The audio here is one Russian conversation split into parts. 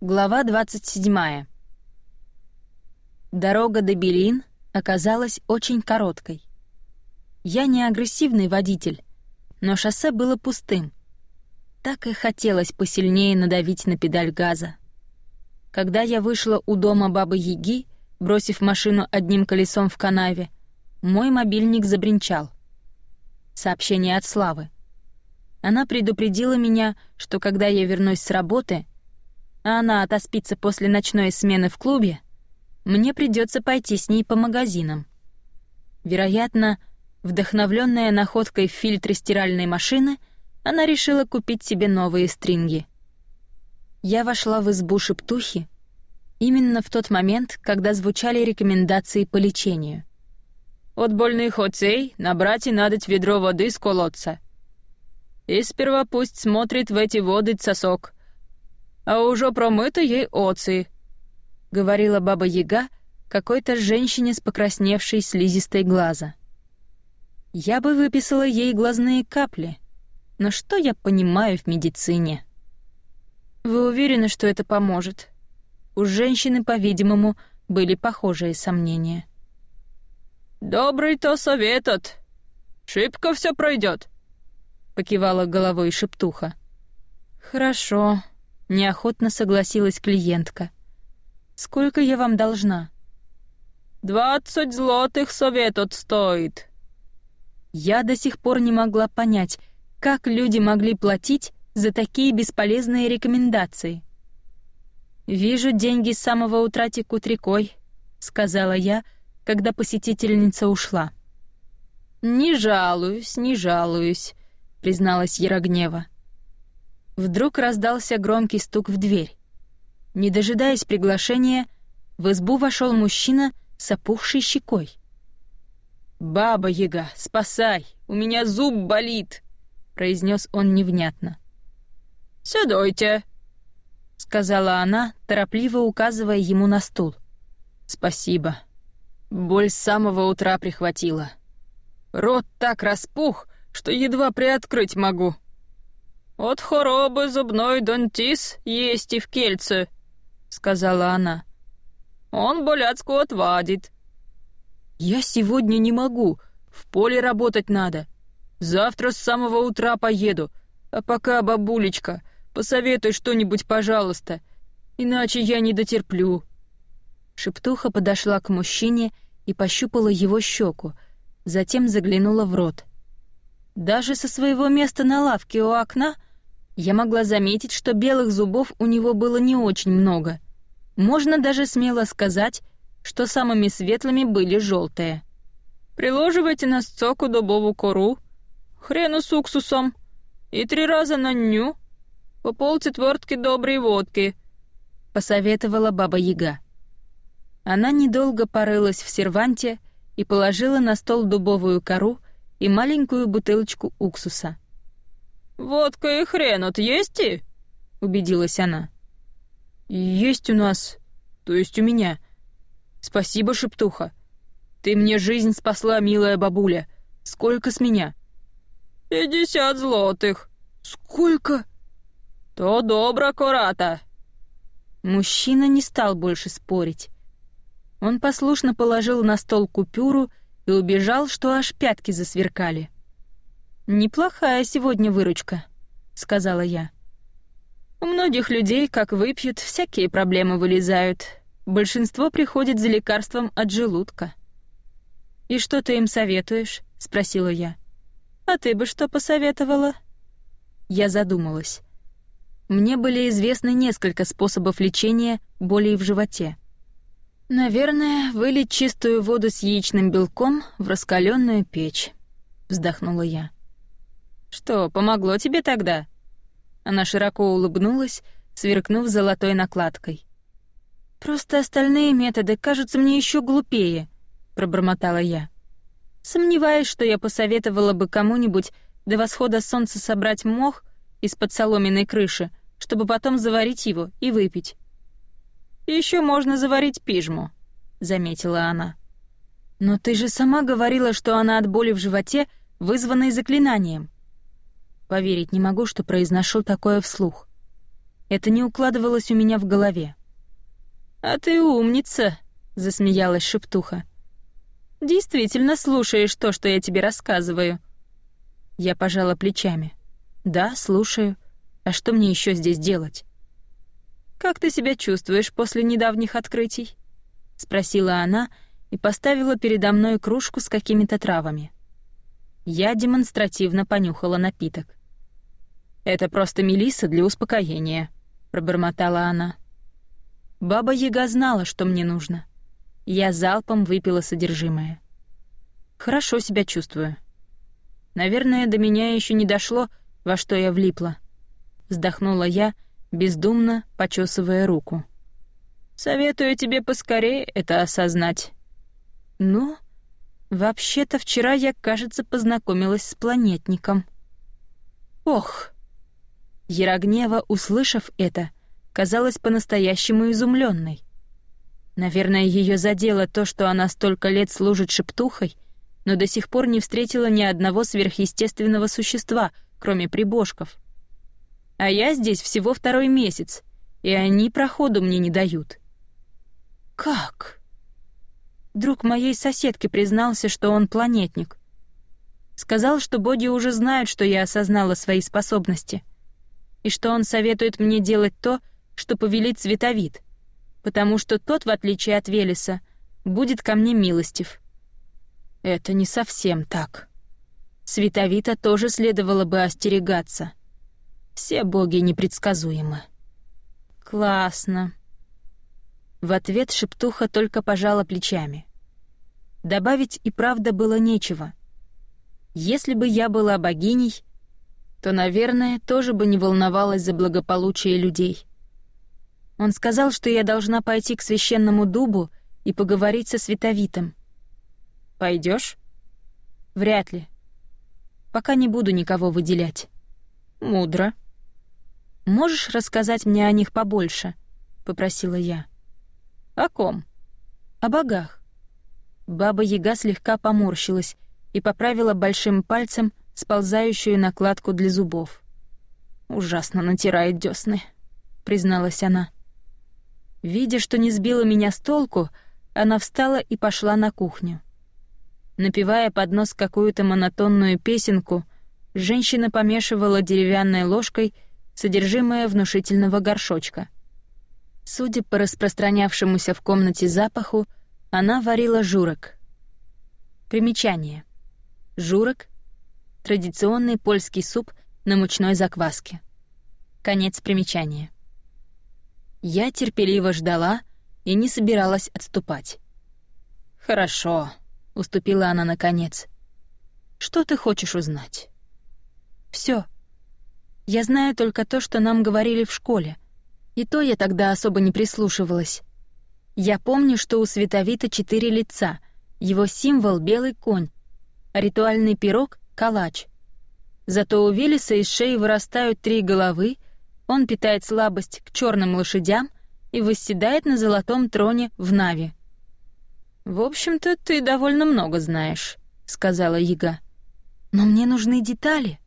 Глава 27. Дорога до Белин оказалась очень короткой. Я не агрессивный водитель, но шоссе было пустым. Так и хотелось посильнее надавить на педаль газа. Когда я вышла у дома бабы Яги, бросив машину одним колесом в канаве, мой мобильник забринчал. Сообщение от Славы. Она предупредила меня, что когда я вернусь с работы, а она отоспится после ночной смены в клубе, мне придется пойти с ней по магазинам. Вероятно, вдохновленная находкой в фильтре стиральной машины, она решила купить себе новые стринги. Я вошла в избу шептухи именно в тот момент, когда звучали рекомендации по лечению. «От больных отцей набрать и надоть ведро воды с колодца. И сперва пусть смотрит в эти воды сосок, а уже промыто ей оцы», — говорила баба Яга какой-то женщине с покрасневшей слизистой глаза. Я бы выписала ей глазные капли, но что я понимаю в медицине? Вы уверены, что это поможет? У женщины, по-видимому, были похожие сомнения. «Добрый то советот. Шибко все пройдет», — покивала головой шептуха. «Хорошо», Неохотно согласилась клиентка. «Сколько я вам должна?» «Двадцать злотых советот стоит». Я до сих пор не могла понять, как люди могли платить за такие бесполезные рекомендации. «Вижу, деньги с самого утра текут рекой», — сказала я, когда посетительница ушла. «Не жалуюсь, не жалуюсь», — призналась Ярогнева. Вдруг раздался громкий стук в дверь. Не дожидаясь приглашения, в избу вошел мужчина с опухшей щекой. «Баба Яга, спасай! У меня зуб болит!» — произнес он невнятно. «Сядуйте!» — сказала она, торопливо указывая ему на стул. «Спасибо. Боль с самого утра прихватила. Рот так распух, что едва приоткрыть могу». «От хоробы зубной донтис есть и в кельце», — сказала она. «Он боляцку отвадит». «Я сегодня не могу, в поле работать надо. Завтра с самого утра поеду. А пока, бабулечка, посоветуй что-нибудь, пожалуйста, иначе я не дотерплю». Шептуха подошла к мужчине и пощупала его щеку, затем заглянула в рот. Даже со своего места на лавке у окна я могла заметить, что белых зубов у него было не очень много. Можно даже смело сказать, что самыми светлыми были желтые. «Приложивайте на сцоку дубову кору, хрену с уксусом и три раза на ню, по полцетвертки доброй водки», — посоветовала Баба Яга. Она недолго порылась в серванте и положила на стол дубовую кору и маленькую бутылочку уксуса — «Водка и хрен от есть и?» — убедилась она. «Есть у нас, то есть у меня. Спасибо, шептуха. Ты мне жизнь спасла, милая бабуля. Сколько с меня?» «Пятьдесят злотых». «Сколько?» «То добро, Кората». Мужчина не стал больше спорить. Он послушно положил на стол купюру и убежал, что аж пятки засверкали. «Неплохая сегодня выручка», — сказала я. «У многих людей, как выпьют, всякие проблемы вылезают. Большинство приходит за лекарством от желудка». «И что ты им советуешь?» — спросила я. «А ты бы что посоветовала?» Я задумалась. Мне были известны несколько способов лечения болей в животе. «Наверное, вылить чистую воду с яичным белком в раскаленную печь», — вздохнула я. «Что, помогло тебе тогда?» Она широко улыбнулась, сверкнув золотой накладкой. «Просто остальные методы кажутся мне еще глупее», — пробормотала я. Сомневаюсь, что я посоветовала бы кому-нибудь до восхода солнца собрать мох из-под соломенной крыши, чтобы потом заварить его и выпить. Еще можно заварить пижму», — заметила она. «Но ты же сама говорила, что она от боли в животе, вызванной заклинанием. Поверить не могу, что произношу такое вслух. Это не укладывалось у меня в голове. «А ты умница», — засмеялась шептуха. «Действительно слушаешь то, что я тебе рассказываю». Я пожала плечами. «Да, слушаю. А что мне еще здесь делать?» «Как ты себя чувствуешь после недавних открытий?» — спросила она и поставила передо мной кружку с какими-то травами. Я демонстративно понюхала напиток. «Это просто мелисса для успокоения», — пробормотала она. Баба Яга знала, что мне нужно. Я залпом выпила содержимое. Хорошо себя чувствую. Наверное, до меня еще не дошло, во что я влипла. Вздохнула я, бездумно почесывая руку. «Советую тебе поскорее это осознать». «Ну, вообще-то вчера я, кажется, познакомилась с планетником». «Ох!» Ярогнева, услышав это, казалась по-настоящему изумленной. Наверное, ее задело то, что она столько лет служит шептухой, но до сих пор не встретила ни одного сверхъестественного существа, кроме прибожков. А я здесь всего второй месяц, и они проходу мне не дают. Как? Друг моей соседки признался, что он планетник. Сказал, что боги уже знают, что я осознала свои способности, и что он советует мне делать то, что повелит Световид, потому что тот, в отличие от Велеса, будет ко мне милостив. Это не совсем так. Световита тоже следовало бы остерегаться. Все боги непредсказуемы. Классно. В ответ шептуха только пожала плечами. Добавить и правда было нечего. Если бы я была богиней, то, наверное, тоже бы не волновалась за благополучие людей. Он сказал, что я должна пойти к священному дубу и поговорить со Световитом. Пойдешь? Вряд ли. Пока не буду никого выделять. Мудро. Можешь рассказать мне о них побольше? попросила я. О ком? О богах. Баба Яга слегка поморщилась и поправила большим пальцем сползающую накладку для зубов. Ужасно натирает десны, призналась она. Видя, что не сбила меня с толку, она встала и пошла на кухню. Напевая под нос какую-то монотонную песенку, женщина помешивала деревянной ложкой содержимое внушительного горшочка. Судя по распространявшемуся в комнате запаху, она варила журок. Примечание. Журок — традиционный польский суп на мучной закваске. Конец примечания. Я терпеливо ждала и не собиралась отступать. «Хорошо», — уступила она наконец. «Что ты хочешь узнать?» «Всё. Я знаю только то, что нам говорили в школе. И то я тогда особо не прислушивалась. Я помню, что у Световита четыре лица, его символ — белый конь, ритуальный пирог — калач. Зато у Велеса из шеи вырастают три головы — он питает слабость к черным лошадям и восседает на золотом троне в Нави. «В общем-то, ты довольно много знаешь», — сказала Яга. «Но мне нужны детали.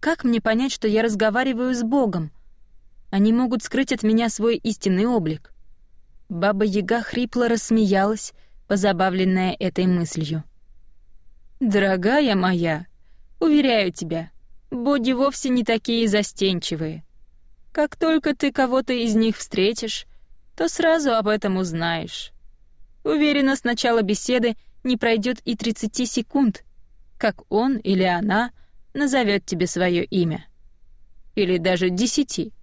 Как мне понять, что я разговариваю с Богом? Они могут скрыть от меня свой истинный облик». Баба Яга хрипло рассмеялась, позабавленная этой мыслью. «Дорогая моя, уверяю тебя, боги вовсе не такие застенчивые. Как только ты кого-то из них встретишь, то сразу об этом узнаешь. Уверена, с начала беседы не пройдет и 30 секунд, как он или она назовет тебе свое имя. Или даже десяти.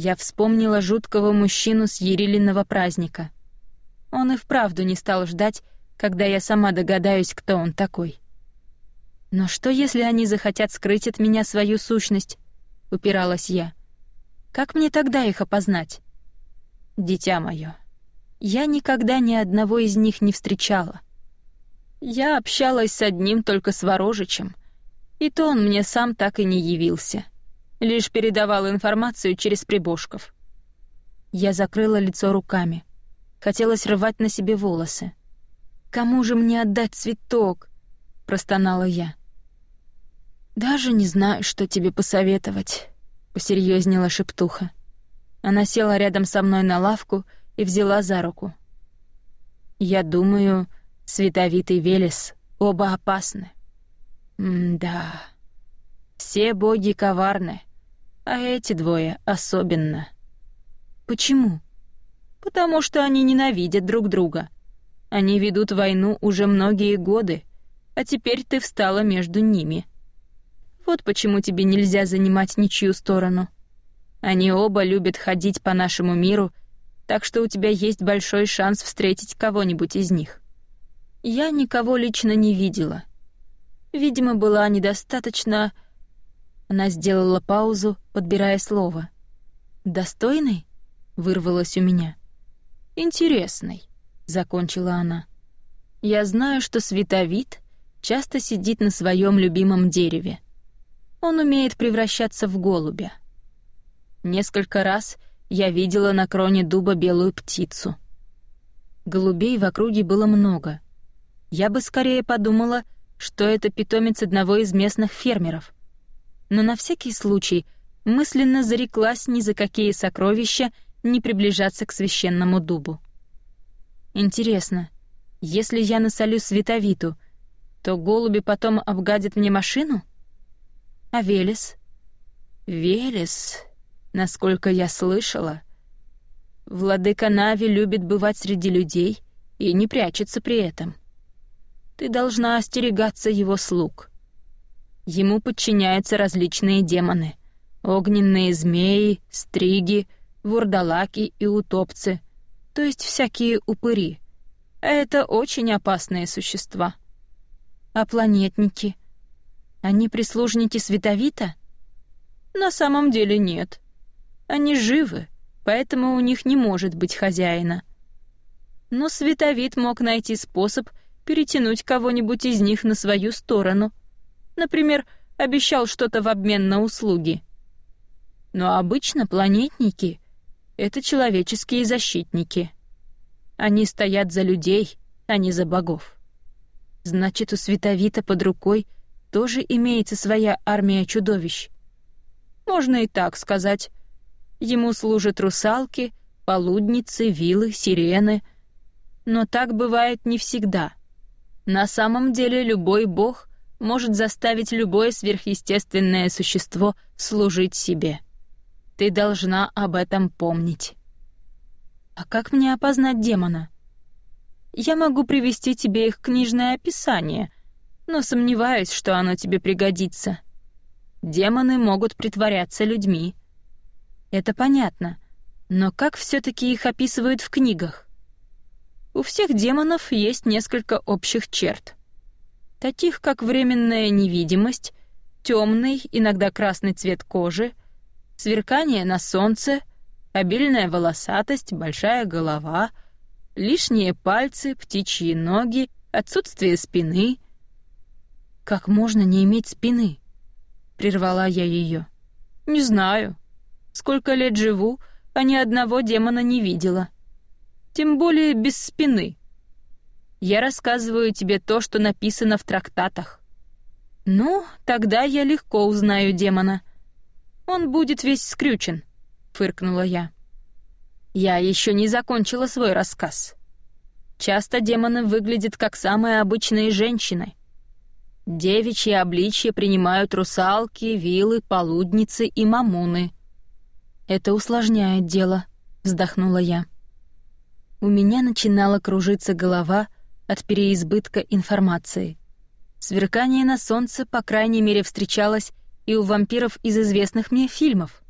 Я вспомнила жуткого мужчину с Ерилиного праздника. Он и вправду не стал ждать, когда я сама догадаюсь, кто он такой. Но что, если они захотят скрыть от меня свою сущность? Упиралась я. Как мне тогда их опознать? Дитя мое, я никогда ни одного из них не встречала. Я общалась с одним только с Ворожичем, и то он мне сам так и не явился. Лишь передавал информацию через прибожков. Я закрыла лицо руками. Хотелось рвать на себе волосы. «Кому же мне отдать цветок?» — простонала я. «Даже не знаю, что тебе посоветовать», — посерьезнела шептуха. Она села рядом со мной на лавку и взяла за руку. «Я думаю, Световитый Велес оба опасны». «М-да. Все боги коварны, а эти двое особенно». «Почему?» «Потому что они ненавидят друг друга. Они ведут войну уже многие годы, а теперь ты встала между ними. Вот почему тебе нельзя занимать ничью сторону. Они оба любят ходить по нашему миру, так что у тебя есть большой шанс встретить кого-нибудь из них. Я никого лично не видела. Видимо, была недостаточно... Она сделала паузу, подбирая слово. «Достойный?» — вырвалось у меня. «Интересный», — закончила она. «Я знаю, что Световид часто сидит на своем любимом дереве. Он умеет превращаться в голубя. Несколько раз я видела на кроне дуба белую птицу. Голубей в округе было много. Я бы скорее подумала, что это питомец одного из местных фермеров. Но на всякий случай мысленно зареклась ни за какие сокровища не приближаться к священному дубу. Интересно, если я насолю световиту — то голуби потом обгадят мне машину? А Велес? Велес, насколько я слышала. Владыка Нави любит бывать среди людей и не прячется при этом. Ты должна остерегаться его слуг. Ему подчиняются различные демоны. Огненные змеи, стриги, вурдалаки и утопцы, то есть всякие упыри. А это очень опасные существа. А планетники? Они прислужники Световита? На самом деле нет. Они живы, поэтому у них не может быть хозяина. Но Световит мог найти способ перетянуть кого-нибудь из них на свою сторону. Например, обещал что-то в обмен на услуги. Но обычно планетники — это человеческие защитники. Они стоят за людей, а не за богов. Значит, у Световита под рукой тоже имеется своя армия чудовищ. Можно и так сказать. Ему служат русалки, полудницы, вилы, сирены. Но так бывает не всегда. На самом деле любой бог может заставить любое сверхъестественное существо служить себе. Ты должна об этом помнить. А как мне опознать демона? Я могу привести тебе их книжное описание, но сомневаюсь, что оно тебе пригодится. Демоны могут притворяться людьми. Это понятно, но как все таки их описывают в книгах? У всех демонов есть несколько общих черт. Таких, как временная невидимость, темный, иногда красный цвет кожи, сверкание на солнце, обильная волосатость, большая голова — лишние пальцы, птичьи ноги, отсутствие спины. Как можно не иметь спины? Прервала я ее. Не знаю. Сколько лет живу, а ни одного демона не видела. Тем более без спины. Я рассказываю тебе то, что написано в трактатах. Ну, тогда я легко узнаю демона. Он будет весь скрючен, фыркнула я. Я еще не закончила свой рассказ. Часто демоны выглядят как самые обычные женщины. Девичьи обличья принимают русалки, вилы, полудницы и мамуны. Это усложняет дело, вздохнула я. У меня начинала кружиться голова от переизбытка информации. Сверкание на солнце, по крайней мере, встречалось и у вампиров из известных мне фильмов.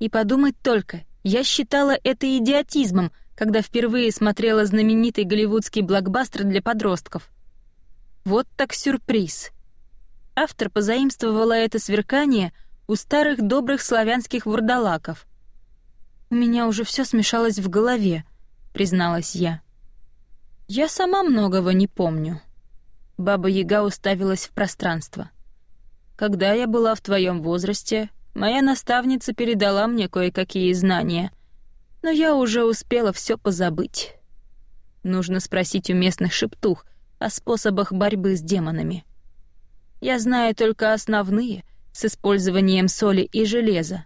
И подумать только, я считала это идиотизмом, когда впервые смотрела знаменитый голливудский блокбастер для подростков. Вот так сюрприз. Автор позаимствовала это сверкание у старых добрых славянских вурдалаков. «У меня уже все смешалось в голове», — призналась я. «Я сама многого не помню». Баба Яга уставилась в пространство. «Когда я была в твоем возрасте, Моя наставница передала мне кое-какие знания, но я уже успела все позабыть. Нужно спросить у местных шептух о способах борьбы с демонами. Я знаю только основные, с использованием соли и железа.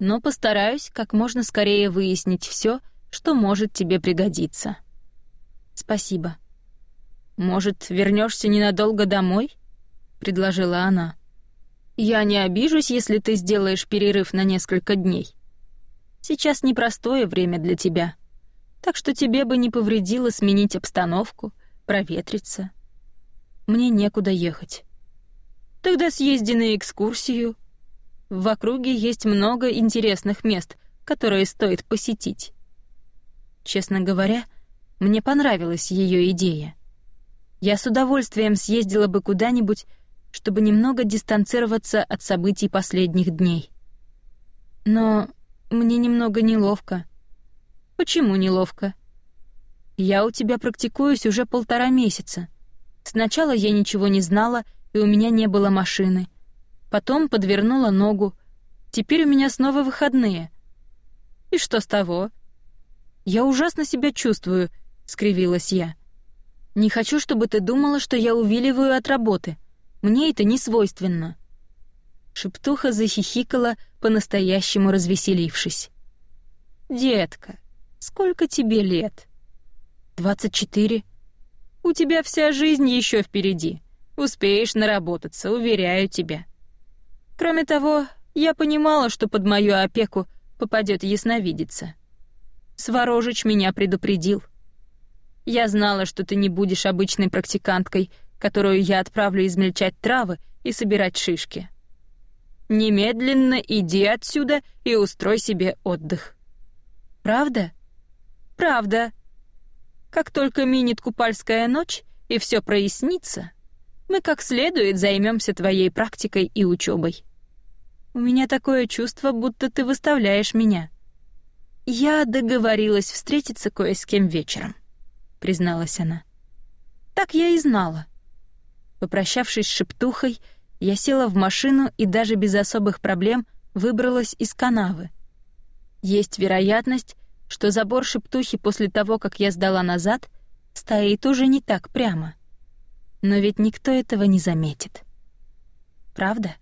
но постараюсь как можно скорее выяснить все, что может тебе пригодиться. Спасибо. Может, вернешься ненадолго домой? предложила она. Я не обижусь, если ты сделаешь перерыв на несколько дней. Сейчас непростое время для тебя, так что тебе бы не повредило сменить обстановку, проветриться. Мне некуда ехать. Тогда съезди на экскурсию. В округе есть много интересных мест, которые стоит посетить. Честно говоря, мне понравилась ее идея. Я с удовольствием съездила бы куда-нибудь, чтобы немного дистанцироваться от событий последних дней. Но мне немного неловко. Почему неловко? Я у тебя практикуюсь уже полтора месяца. Сначала я ничего не знала, и у меня не было машины. Потом подвернула ногу. Теперь у меня снова выходные. И что с того? Я ужасно себя чувствую, скривилась я. Не хочу, чтобы ты думала, что я увиливаю от работы. Мне это не свойственно. Шептуха захихикала, по-настоящему развеселившись. Детка, сколько тебе лет? Двадцать четыре. У тебя вся жизнь еще впереди. Успеешь наработаться, уверяю тебя. Кроме того, я понимала, что под мою опеку попадет ясновидица. Сворожич меня предупредил. Я знала, что ты не будешь обычной практиканткой, которую я отправлю измельчать травы и собирать шишки. Немедленно иди отсюда и устрой себе отдых. Правда? Правда. Как только минит купальская ночь и все прояснится, мы как следует займемся твоей практикой и учебой. У меня такое чувство, будто ты выставляешь меня. Я договорилась встретиться кое с кем вечером, призналась она. Так я и знала. Попрощавшись с шептухой, я села в машину и даже без особых проблем выбралась из канавы. Есть вероятность, что забор шептухи после того, как я сдала назад, стоит уже не так прямо. Но ведь никто этого не заметит. Правда?